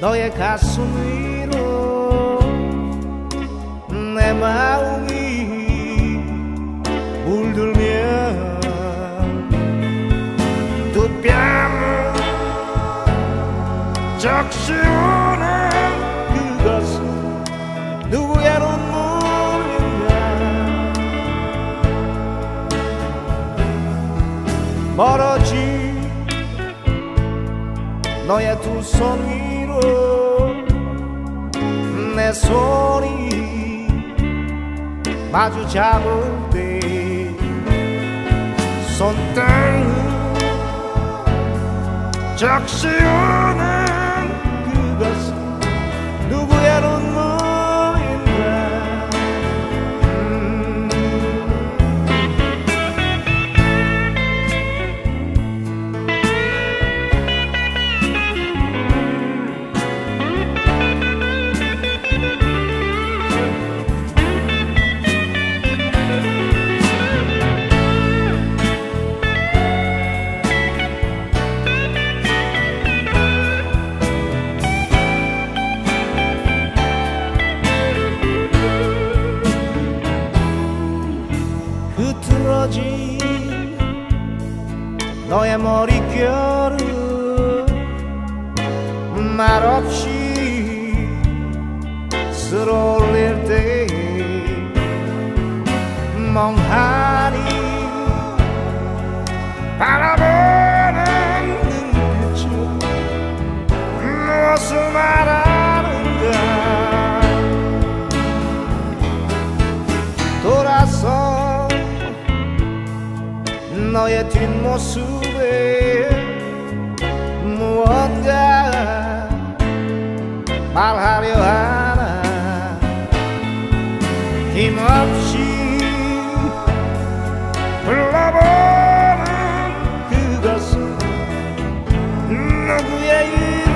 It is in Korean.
너의 가슴 위로 내 마음이 물들면 두 뺨을 적시우는 그것은 누구의 눈물인가? 멀어진 너의 두손 위로 내 손이 마주 잡을 때 손등 적시우는 흐트러진 너의 머릿결은 말없이 쓸어올릴 때 멍하니 바라보는 눈빛은 무엇을 말하는가? 돌아서 너의 뒷모습에 무언가 말하려 하나. 힘없이 불러보는 그것은 누구의 이름